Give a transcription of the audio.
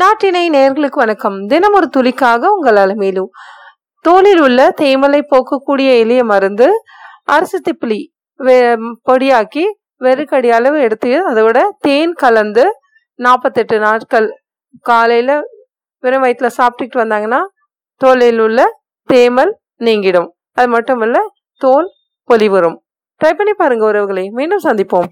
நாட்டினை நேர்களுக்கு வணக்கம். தினம் ஒரு துளிக்காக உங்கள் அலமேலு. தோலில் உள்ள தேமலை போக்கக்கூடிய எளிய மருந்து அரிசி திப்பிலி பொடியாக்கி வெறுக்கடி அளவு எடுத்து அதோட தேன் கலந்து நாற்பத்தெட்டு நாட்கள் காலையில் வெறும் வயிற்றில் சாப்பிட்டுக்கிட்டு வந்தாங்கன்னா தோலில் உள்ள தேமல் நீங்கிடும். அது மட்டும் இல்ல தோல் பொலிவரும் ட்ரை பண்ணி பாருங்க உறவுகளை. மீண்டும் சந்திப்போம்.